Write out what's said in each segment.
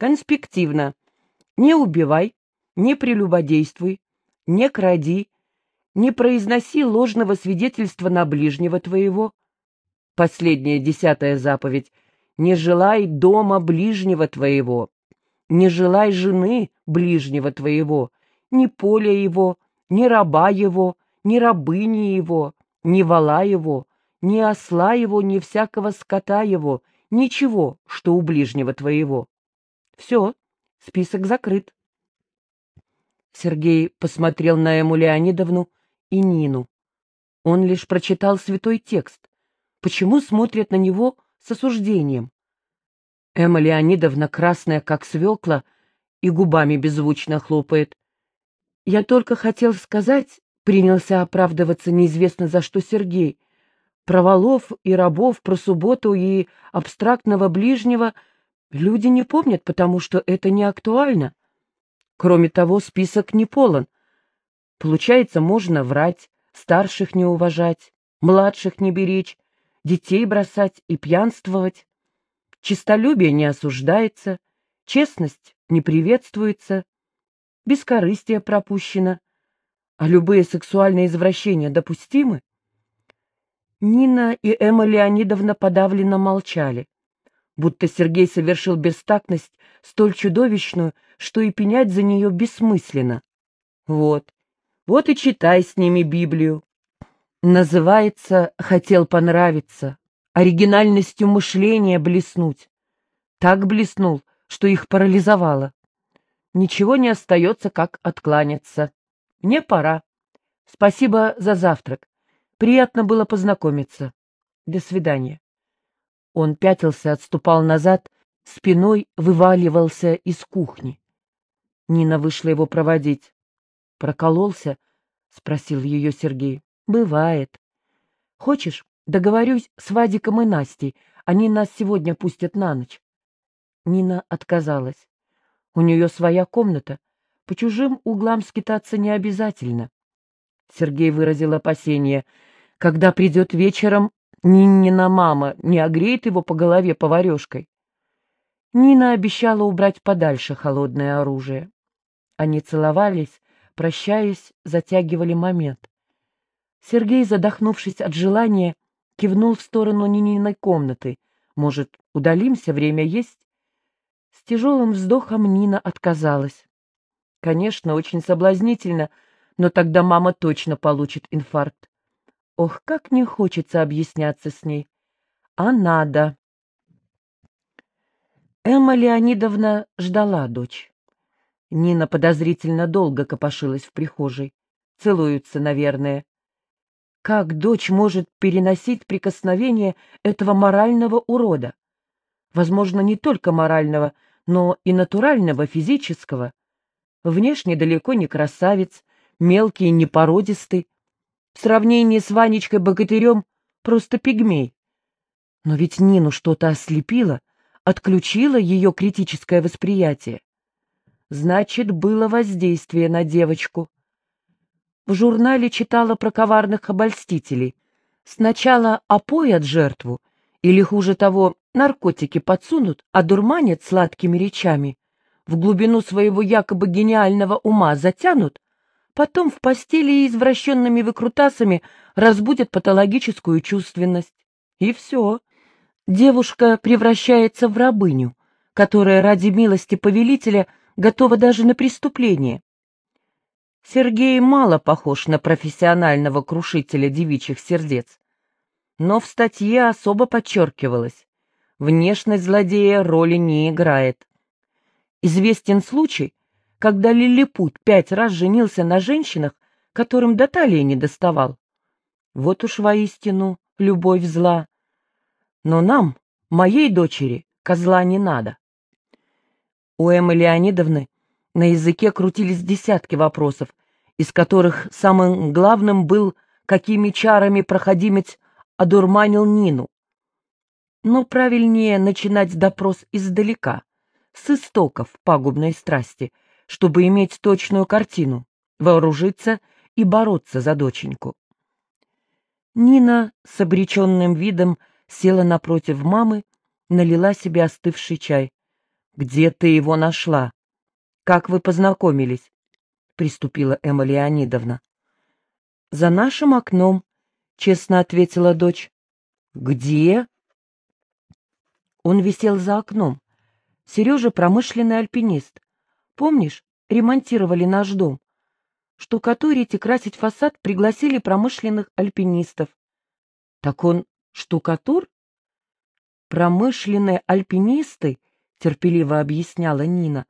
Конспективно. Не убивай, не прелюбодействуй, не кради, не произноси ложного свидетельства на ближнего твоего. Последняя десятая заповедь. Не желай дома ближнего твоего, не желай жены ближнего твоего, ни поля его, ни раба его, ни рабыни его, ни вала его, ни осла его, ни всякого скота его, ничего, что у ближнего твоего. Все, список закрыт. Сергей посмотрел на Эму Леонидовну и Нину. Он лишь прочитал святой текст. Почему смотрят на него с осуждением? Эмма Леонидовна, красная как свекла, и губами беззвучно хлопает. Я только хотел сказать, принялся оправдываться неизвестно за что Сергей, про волов и рабов, про субботу и абстрактного ближнего люди не помнят, потому что это не актуально. Кроме того, список не полон. Получается, можно врать, старших не уважать, младших не беречь, детей бросать и пьянствовать. Чистолюбие не осуждается, честность не приветствуется, бескорыстие пропущено, а любые сексуальные извращения допустимы. Нина и Эмма Леонидовна подавленно молчали, будто Сергей совершил бестактность столь чудовищную, что и пенять за нее бессмысленно. Вот, вот и читай с ними Библию. Называется «Хотел понравиться», оригинальностью мышления блеснуть. Так блеснул, что их парализовало. Ничего не остается, как откланяться. Мне пора. Спасибо за завтрак. Приятно было познакомиться. До свидания. Он пятился, отступал назад, спиной вываливался из кухни. Нина вышла его проводить. «Прокололся?» — спросил ее Сергей. «Бывает. Хочешь, договорюсь с Вадиком и Настей, они нас сегодня пустят на ночь». Нина отказалась. У нее своя комната, по чужим углам скитаться не обязательно. Сергей выразил опасение — когда придет вечером, Нинина мама не огреет его по голове поварешкой. Нина обещала убрать подальше холодное оружие. Они целовались, прощаясь, затягивали момент. Сергей, задохнувшись от желания, кивнул в сторону Нининой комнаты. Может, удалимся, время есть? С тяжелым вздохом Нина отказалась. Конечно, очень соблазнительно, но тогда мама точно получит инфаркт. Ох, как не хочется объясняться с ней. А надо. Эмма Леонидовна ждала дочь. Нина подозрительно долго копошилась в прихожей. Целуются, наверное. Как дочь может переносить прикосновение этого морального урода? Возможно, не только морального, но и натурального, физического. Внешне далеко не красавец, мелкий, непородистый, в сравнении с Ванечкой-богатырем просто пигмей. Но ведь Нину что-то ослепило, отключило ее критическое восприятие. Значит, было воздействие на девочку. В журнале читала про коварных обольстителей. Сначала опоят жертву, или, хуже того, наркотики подсунут, одурманят сладкими речами, в глубину своего якобы гениального ума затянут, потом в постели и извращенными выкрутасами разбудят патологическую чувственность. И все. Девушка превращается в рабыню, которая ради милости повелителя готова даже на преступление. Сергей мало похож на профессионального крушителя девичьих сердец. Но в статье особо подчеркивалось, внешность злодея роли не играет. Известен случай, когда Лилипут пять раз женился на женщинах, которым до талии не доставал. Вот уж воистину любовь зла. Но нам, моей дочери, козла не надо. У Эммы Леонидовны на языке крутились десятки вопросов, из которых самым главным был, какими чарами проходимец одурманил Нину. Но правильнее начинать допрос издалека, с истоков пагубной страсти — чтобы иметь точную картину, вооружиться и бороться за доченьку. Нина с обреченным видом села напротив мамы, налила себе остывший чай. Где ты его нашла? Как вы познакомились? Приступила Эмма Леонидовна. За нашим окном, честно ответила дочь. Где? Он висел за окном. Сережа промышленный альпинист. Помнишь, ремонтировали наш дом? Штукатурить и красить фасад пригласили промышленных альпинистов. Так он штукатур? Промышленные альпинисты, терпеливо объясняла Нина,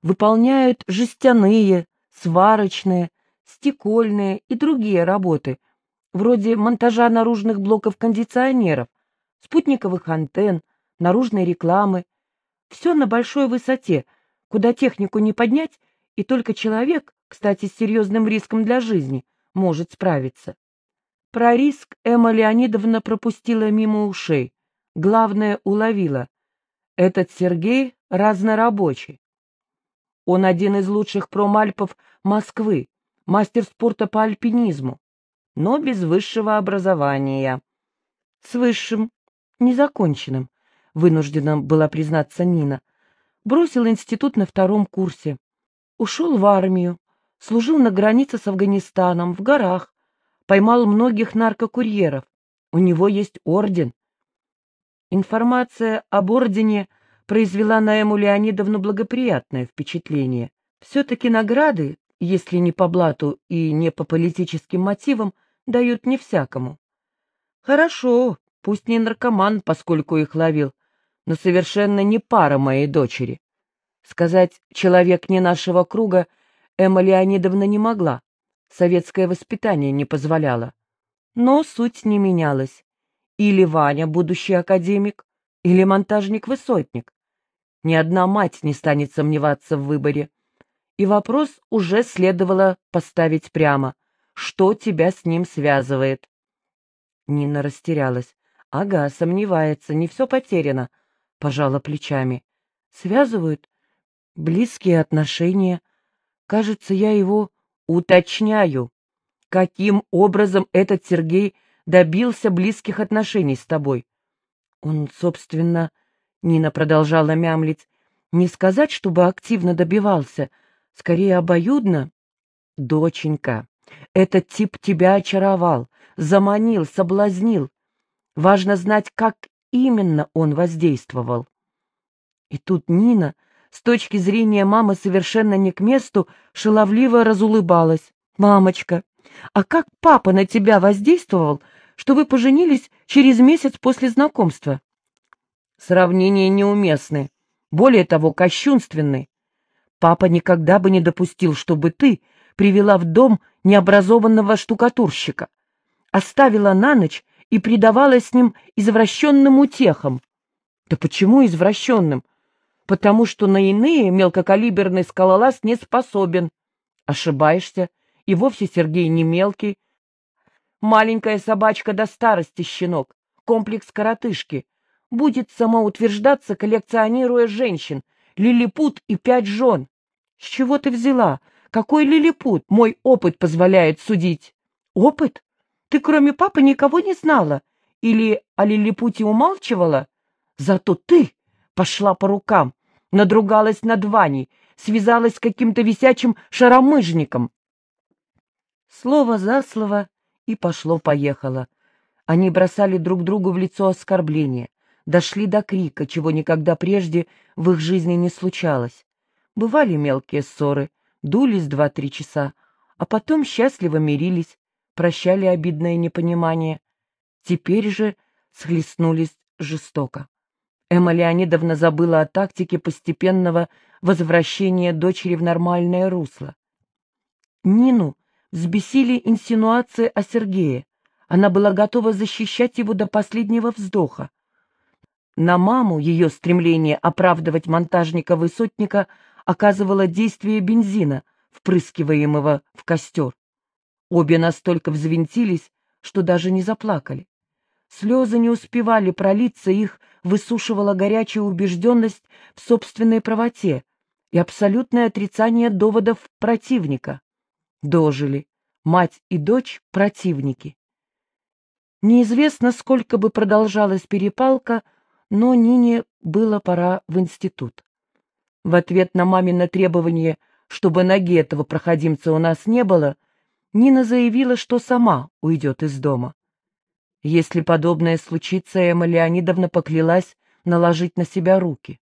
выполняют жестяные, сварочные, стекольные и другие работы, вроде монтажа наружных блоков кондиционеров, спутниковых антенн, наружной рекламы. Все на большой высоте, куда технику не поднять, и только человек, кстати, с серьезным риском для жизни, может справиться. Про риск Эмма Леонидовна пропустила мимо ушей. Главное, уловила. Этот Сергей разнорабочий. Он один из лучших промальпов Москвы, мастер спорта по альпинизму, но без высшего образования. С высшим, незаконченным, вынуждена была признаться Нина. Бросил институт на втором курсе. Ушел в армию, служил на границе с Афганистаном, в горах, поймал многих наркокурьеров. У него есть орден. Информация об ордене произвела на Эму Леонидовну благоприятное впечатление. Все-таки награды, если не по блату и не по политическим мотивам, дают не всякому. Хорошо, пусть не наркоман, поскольку их ловил, но совершенно не пара моей дочери. Сказать «человек не нашего круга» Эмма Леонидовна не могла, советское воспитание не позволяло. Но суть не менялась. Или Ваня, будущий академик, или монтажник-высотник. Ни одна мать не станет сомневаться в выборе. И вопрос уже следовало поставить прямо. Что тебя с ним связывает? Нина растерялась. Ага, сомневается, не все потеряно пожала плечами. Связывают близкие отношения. Кажется, я его уточняю. Каким образом этот Сергей добился близких отношений с тобой? Он, собственно, Нина продолжала мямлить, не сказать, чтобы активно добивался, скорее обоюдно. Доченька, этот тип тебя очаровал, заманил, соблазнил. Важно знать, как именно он воздействовал. И тут Нина, с точки зрения мамы совершенно не к месту, шаловливо разулыбалась. «Мамочка, а как папа на тебя воздействовал, что вы поженились через месяц после знакомства?» Сравнения неуместны, более того, кощунственны. Папа никогда бы не допустил, чтобы ты привела в дом необразованного штукатурщика, оставила на ночь и предавалась с ним извращенным утехам. Да почему извращенным? Потому что на иные мелкокалиберный скалолаз не способен. Ошибаешься, и вовсе Сергей не мелкий. Маленькая собачка до старости щенок, комплекс коротышки. Будет самоутверждаться, коллекционируя женщин, лилипут и пять жен. С чего ты взяла? Какой лилипут? Мой опыт позволяет судить. Опыт? Ты кроме папы никого не знала? Или о Лилипуте умалчивала? Зато ты пошла по рукам, надругалась над Ваней, связалась с каким-то висячим шаромыжником. Слово за слово и пошло-поехало. Они бросали друг другу в лицо оскорбления, дошли до крика, чего никогда прежде в их жизни не случалось. Бывали мелкие ссоры, дулись два-три часа, а потом счастливо мирились, прощали обидное непонимание. Теперь же схлестнулись жестоко. Эмма Леонидовна забыла о тактике постепенного возвращения дочери в нормальное русло. Нину взбесили инсинуации о Сергее. Она была готова защищать его до последнего вздоха. На маму ее стремление оправдывать монтажника-высотника оказывало действие бензина, впрыскиваемого в костер. Обе настолько взвинтились, что даже не заплакали. Слезы не успевали пролиться, их высушивала горячая убежденность в собственной правоте и абсолютное отрицание доводов противника. Дожили. Мать и дочь — противники. Неизвестно, сколько бы продолжалась перепалка, но Нине было пора в институт. В ответ на мамино требование, чтобы ноги этого проходимца у нас не было, Нина заявила, что сама уйдет из дома. Если подобное случится, Эмма Леонидовна поклялась наложить на себя руки.